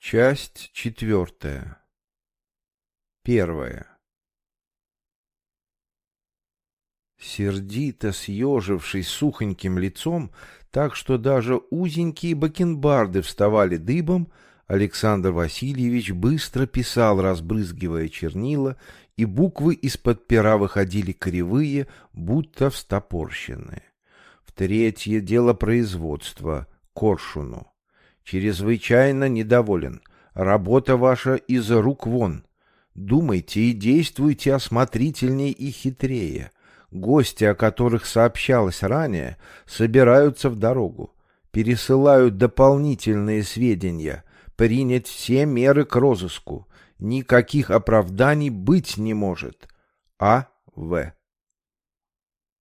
Часть четвертая. Первая. Сердито съежившись сухоньким лицом, так что даже узенькие бакенбарды вставали дыбом, Александр Васильевич быстро писал, разбрызгивая чернила, и буквы из-под пера выходили кривые, будто встопорщенные. В третье дело производства — коршуну. Чрезвычайно недоволен. Работа ваша из рук вон. Думайте и действуйте осмотрительней и хитрее. Гости, о которых сообщалось ранее, собираются в дорогу. Пересылают дополнительные сведения. Принять все меры к розыску. Никаких оправданий быть не может. А. В.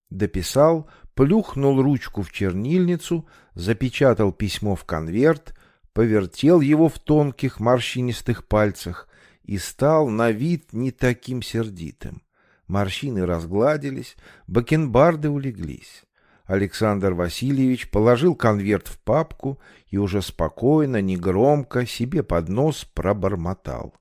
Дописал, плюхнул ручку в чернильницу, запечатал письмо в конверт, повертел его в тонких морщинистых пальцах и стал на вид не таким сердитым. Морщины разгладились, бакенбарды улеглись. Александр Васильевич положил конверт в папку и уже спокойно, негромко, себе под нос пробормотал.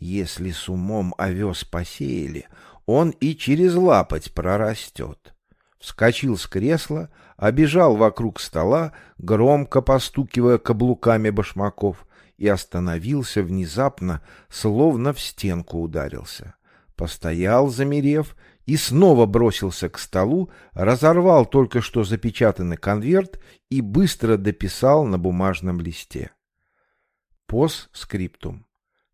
Если с умом овес посеяли, он и через лапоть прорастет вскочил с кресла, обежал вокруг стола, громко постукивая каблуками башмаков, и остановился внезапно, словно в стенку ударился. Постоял, замерев, и снова бросился к столу, разорвал только что запечатанный конверт и быстро дописал на бумажном листе. Пос скриптум.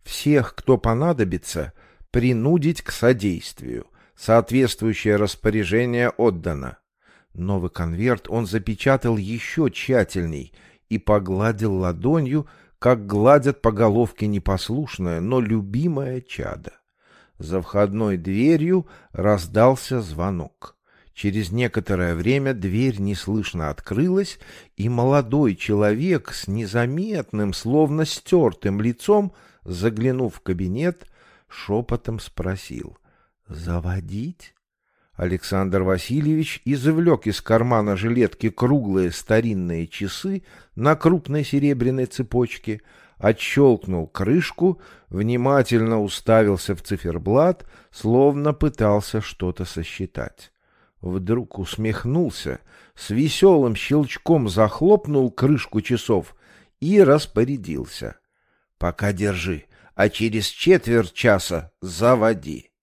Всех, кто понадобится, принудить к содействию, Соответствующее распоряжение отдано. Новый конверт он запечатал еще тщательней и погладил ладонью, как гладят по головке непослушное, но любимое чадо. За входной дверью раздался звонок. Через некоторое время дверь неслышно открылась, и молодой человек с незаметным, словно стертым лицом, заглянув в кабинет, шепотом спросил — «Заводить?» Александр Васильевич извлек из кармана жилетки круглые старинные часы на крупной серебряной цепочке, отщелкнул крышку, внимательно уставился в циферблат, словно пытался что-то сосчитать. Вдруг усмехнулся, с веселым щелчком захлопнул крышку часов и распорядился. «Пока держи, а через четверть часа заводи».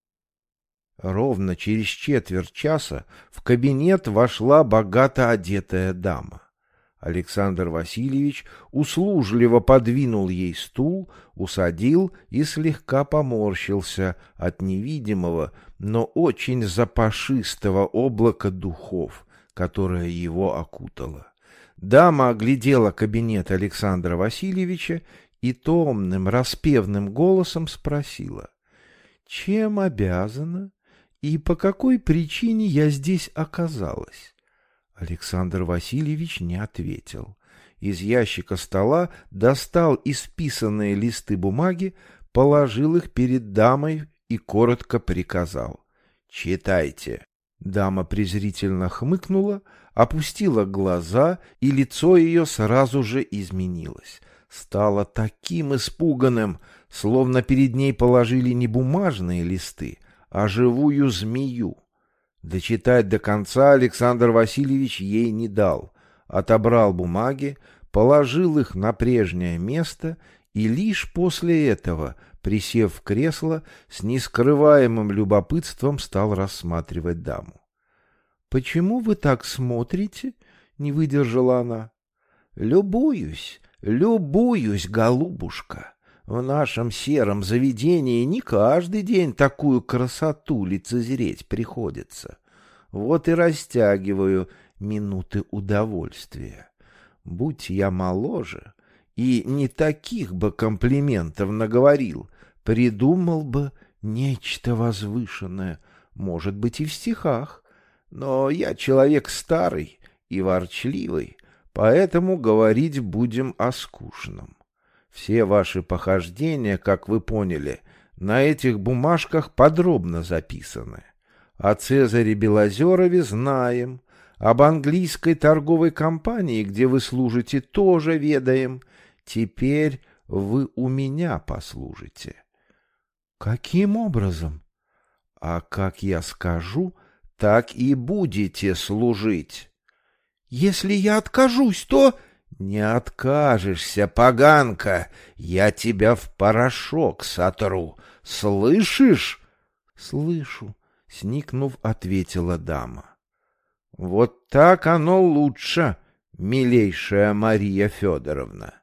Ровно через четверть часа в кабинет вошла богато одетая дама. Александр Васильевич услужливо подвинул ей стул, усадил и слегка поморщился от невидимого, но очень запашистого облака духов, которое его окутало. Дама оглядела кабинет Александра Васильевича и томным, распевным голосом спросила. — Чем обязана? И по какой причине я здесь оказалась? Александр Васильевич не ответил. Из ящика стола достал исписанные листы бумаги, положил их перед дамой и коротко приказал. «Читайте». Дама презрительно хмыкнула, опустила глаза, и лицо ее сразу же изменилось. Стало таким испуганным, словно перед ней положили не бумажные листы, а живую змею. Дочитать до конца Александр Васильевич ей не дал. Отобрал бумаги, положил их на прежнее место и лишь после этого, присев в кресло, с нескрываемым любопытством стал рассматривать даму. — Почему вы так смотрите? — не выдержала она. — Любуюсь, любуюсь, голубушка. В нашем сером заведении не каждый день такую красоту лицезреть приходится. Вот и растягиваю минуты удовольствия. Будь я моложе и не таких бы комплиментов наговорил, придумал бы нечто возвышенное, может быть, и в стихах. Но я человек старый и ворчливый, поэтому говорить будем о скучном. Все ваши похождения, как вы поняли, на этих бумажках подробно записаны. О Цезаре Белозерове знаем, об английской торговой компании, где вы служите, тоже ведаем. Теперь вы у меня послужите. Каким образом? А как я скажу, так и будете служить. Если я откажусь, то... Не откажешься, поганка, я тебя в порошок сотру. Слышишь? Слышу, сникнув, ответила дама. Вот так оно лучше, милейшая Мария Федоровна.